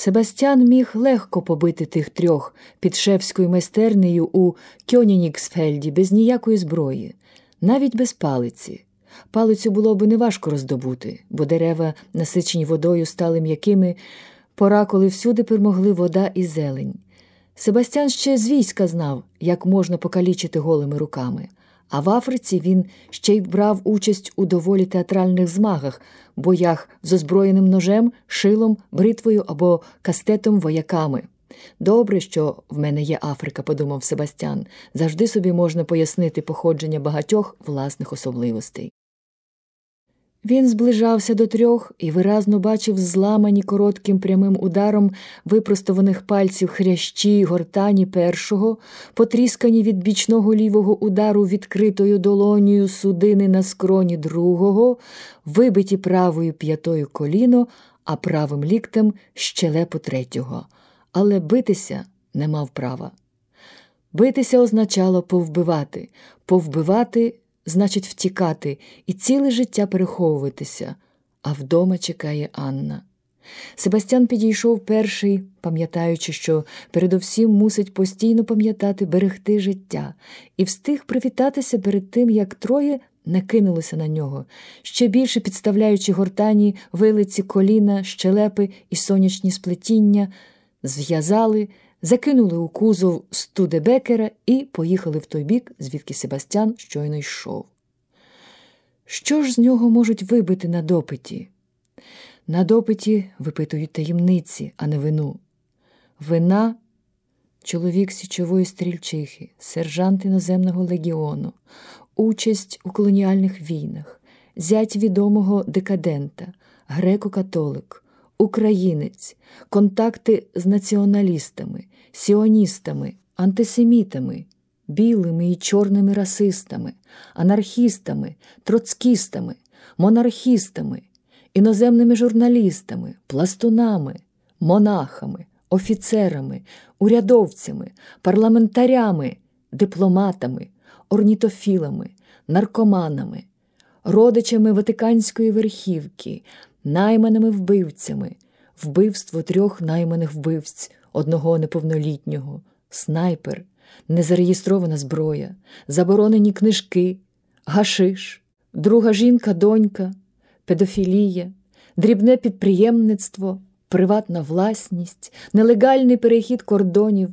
Себастьян міг легко побити тих трьох під шефською майстернею у Кьонініксфельді без ніякої зброї, навіть без палиці. Палицю було би неважко роздобути, бо дерева, насичені водою, стали м'якими, пора, коли всюди перемогли вода і зелень. Себастьян ще з війська знав, як можна покалічити голими руками, а в Африці він ще й брав участь у доволі театральних змагах, боях з озброєним ножем, шилом, бритвою або кастетом вояками. Добре, що в мене є Африка, подумав Себастьян. Завжди собі можна пояснити походження багатьох власних особливостей. Він зближався до трьох і виразно бачив зламані коротким прямим ударом випростованих пальців хрящі гортані першого, потріскані від бічного лівого удару відкритою долонію судини на скроні другого, вибиті правою п'ятою коліно, а правим ліктем щелепу третього. Але битися не мав права. Битися означало повбивати, повбивати значить втікати і ціле життя переховуватися, а вдома чекає Анна. Себастьян підійшов перший, пам'ятаючи, що передовсім мусить постійно пам'ятати берегти життя, і встиг привітатися перед тим, як троє накинулися на нього, ще більше підставляючи гортані, вилиці, коліна, щелепи і сонячні сплетіння, зв'язали закинули у кузов Студебекера і поїхали в той бік, звідки Себастьян щойно йшов. Що ж з нього можуть вибити на допиті? На допиті випитують таємниці, а не вину. Вина чоловік січової стрільчихи, сержант іноземного легіону, участь у колоніальних війнах, зять відомого декадента, греко-католик, українець, контакти з націоналістами, сіоністами, антисемітами, білими і чорними расистами, анархістами, троцкістами, монархістами, іноземними журналістами, пластунами, монахами, офіцерами, урядовцями, парламентарями, дипломатами, орнітофілами, наркоманами, родичами Ватиканської верхівки, найманими вбивцями, вбивство трьох найманих вбивць, одного неповнолітнього, снайпер, незареєстрована зброя, заборонені книжки, гашиш, друга жінка, донька, педофілія, дрібне підприємництво, приватна власність, нелегальний перехід кордонів.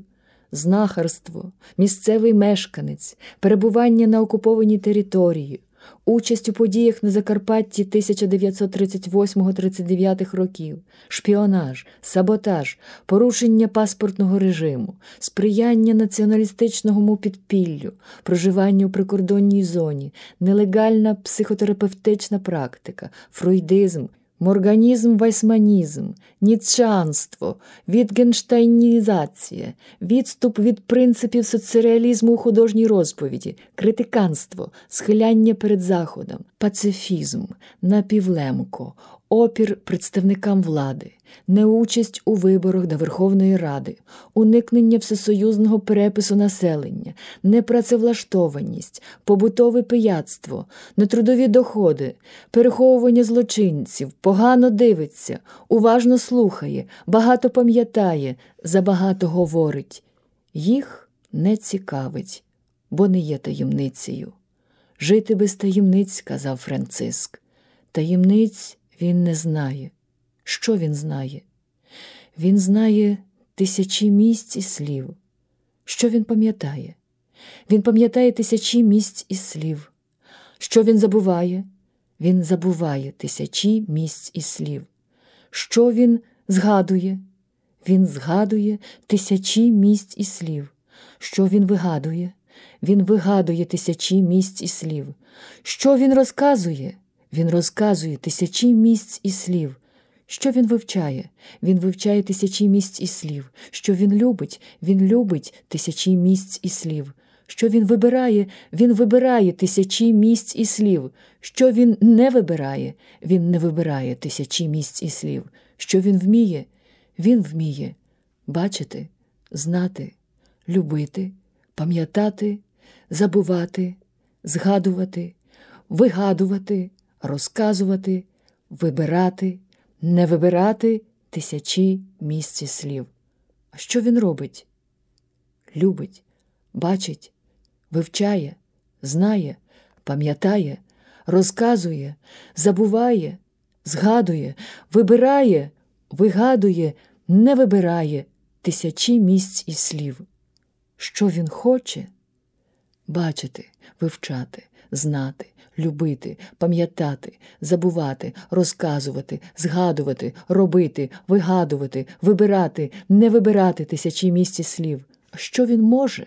Знахарство, місцевий мешканець, перебування на окупованій території, участь у подіях на Закарпатті 1938-39 років, шпіонаж, саботаж, порушення паспортного режиму, сприяння націоналістичному підпіллю, проживання у прикордонній зоні, нелегальна психотерапевтична практика, фройдизм. Морганізм, вайсманізм, ніцчанство, відгенштайнізація, відступ від принципів соцреалізму у художній розповіді, критиканство, схиляння перед заходом, пацифізм, напівлемко, опір представникам влади, неучасть у виборах до Верховної Ради, уникнення всесоюзного перепису населення, непрацевлаштованість, побутове пияцтво, нетрудові доходи, переховування злочинців, погано дивиться, уважно слухає, багато пам'ятає, забагато говорить. Їх не цікавить, бо не є таємницею. Жити без таємниць, казав Франциск. Таємниць він не знає. Що він знає? Він знає тисячі місць і слів. Що він пам'ятає? Він пам'ятає тисячі місць і слів. Що він забуває? Він забуває тисячі місць і слів. Що він згадує? Він згадує тисячі місць і слів. Що він вигадує? Він вигадує тисячі місць і слів. Що він розказує? Він розказує тисячі місць і слів. Що він вивчає? Він вивчає тисячі місць і слів. Що він любить, він любить тисячі місць і слів. Що він вибирає, він вибирає тисячі місць і слів. Що він не вибирає, він не вибирає тисячі місць і слів. Що він вміє, він вміє бачити, знати, любити, пам'ятати, забувати, згадувати, вигадувати, розказувати, вибирати, не вибирати тисячі місці слів. А що він робить? Любить, бачить, вивчає, знає, пам'ятає, розказує, забуває, згадує, вибирає, вигадує, не вибирає тисячі місць і слів. Що він хоче? Бачити, вивчати, знати, любити, пам'ятати, забувати, розказувати, згадувати, робити, вигадувати, вибирати, не вибирати тисячі місць і слів. Що він може?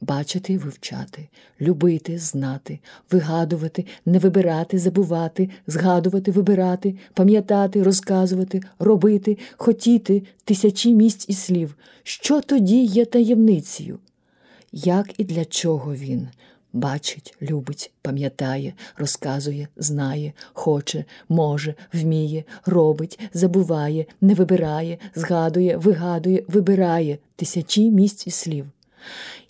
Бачити, вивчати, любити, знати, вигадувати, не вибирати, забувати, згадувати, вибирати, пам'ятати, розказувати, робити, хотіти тисячі місць і слів. Що тоді є таємницею? Як і для чого він бачить, любить, пам'ятає, розказує, знає, хоче, може, вміє, робить, забуває, не вибирає, згадує, вигадує, вибирає тисячі місць і слів.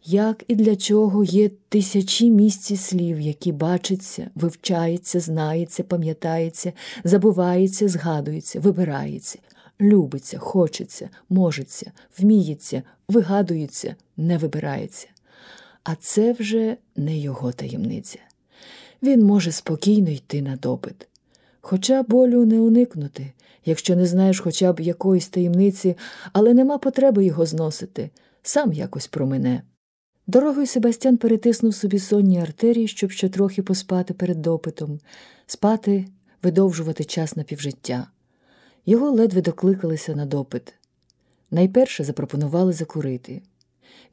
Як і для чого є тисячі місць і слів, які бачаться, вивчається, знається, пам'ятається, забувається, згадується, вибирається, любиться, хочеться, можеться, вміється, вигадується, не вибирається. А це вже не його таємниця. Він може спокійно йти на допит. Хоча болю не уникнути, якщо не знаєш хоча б якоїсь таємниці, але нема потреби його зносити, сам якось промине. Дорогою Себастьян перетиснув собі сонні артерії, щоб ще трохи поспати перед допитом, спати, видовжувати час на півжиття. Його ледве докликалися на допит. Найперше запропонували закурити.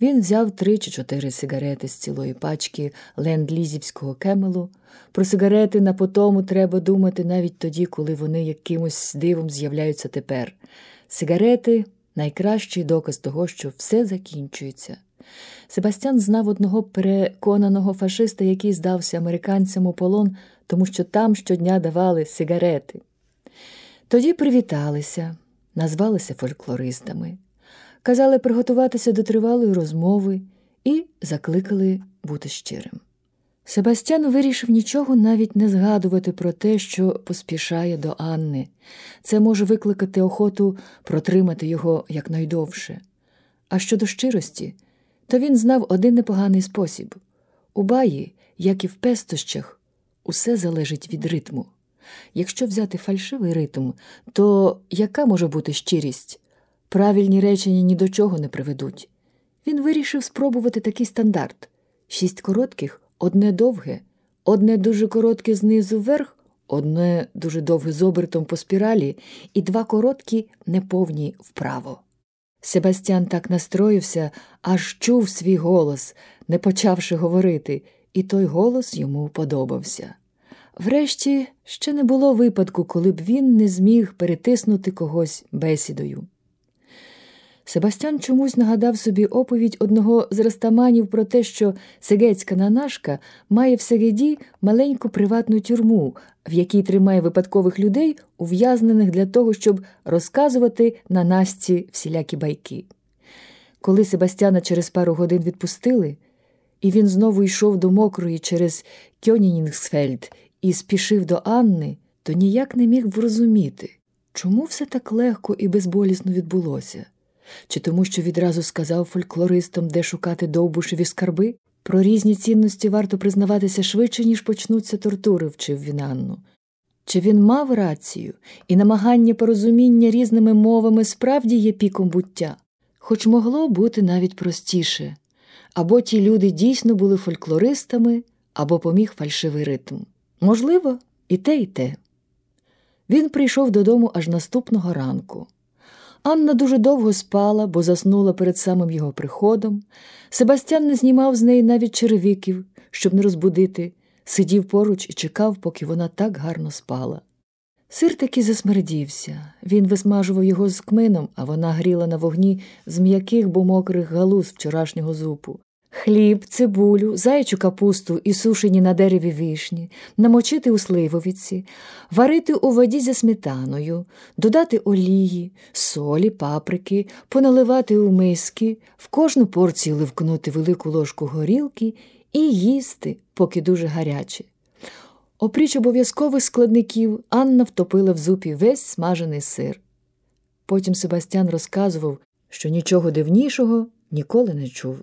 Він взяв три чи чотири сигарети з цілої пачки ленд-лізівського кемелу. Про сигарети на потому треба думати навіть тоді, коли вони якимось дивом з'являються тепер. Сигарети найкращий доказ того, що все закінчується. Себастьян знав одного переконаного фашиста, який здався американцям у полон, тому що там щодня давали сигарети. Тоді привіталися, назвалися фольклористами, казали приготуватися до тривалої розмови і закликали бути щирим. Себастьян вирішив нічого навіть не згадувати про те, що поспішає до Анни. Це може викликати охоту протримати його якнайдовше. А щодо щирості, то він знав один непоганий спосіб у баї, як і в пестощах, усе залежить від ритму. Якщо взяти фальшивий ритм, то яка може бути щирість? Правильні речення ні до чого не приведуть. Він вирішив спробувати такий стандарт: шість коротких, одне довге, одне дуже коротке знизу вверх, одне дуже довге з обертом по спіралі, і два короткі, неповні вправо. Себастьян так настроївся, аж чув свій голос, не почавши говорити, і той голос йому подобався. Врешті ще не було випадку, коли б він не зміг перетиснути когось бесідою. Себастьян чомусь нагадав собі оповідь одного з растаманів про те, що сегецька нанашка має в Сегеді маленьку приватну тюрму, в якій тримає випадкових людей, ув'язнених для того, щоб розказувати на Насті всілякі байки. Коли Себастьяна через пару годин відпустили, і він знову йшов до мокрої через Кьонінінгсфельд і спішив до Анни, то ніяк не міг врозуміти, чому все так легко і безболісно відбулося. Чи тому, що відразу сказав фольклористам, де шукати довбушеві скарби? Про різні цінності варто признаватися швидше, ніж почнуться тортури, вчив він Анну. Чи він мав рацію, і намагання порозуміння різними мовами справді є піком буття, хоч могло бути навіть простіше або ті люди дійсно були фольклористами, або поміг фальшивий ритм. Можливо, і те, і те. Він прийшов додому аж наступного ранку. Анна дуже довго спала, бо заснула перед самим його приходом. Себастьян не знімав з неї навіть черевиків, щоб не розбудити, сидів поруч і чекав, поки вона так гарно спала. Сир таки засмердівся. Він висмажував його з кмином, а вона гріла на вогні з м'яких, бо мокрих галуз вчорашнього зупу. Хліб, цибулю, зайчу капусту і сушені на дереві вишні, намочити у сливовиці, варити у воді зі сметаною, додати олії, солі, паприки, поналивати у миски, в кожну порцію ливкнути велику ложку горілки і їсти, поки дуже гаряче. Опріч обов'язкових складників Анна втопила в зупі весь смажений сир. Потім Себастьян розказував, що нічого дивнішого ніколи не чув.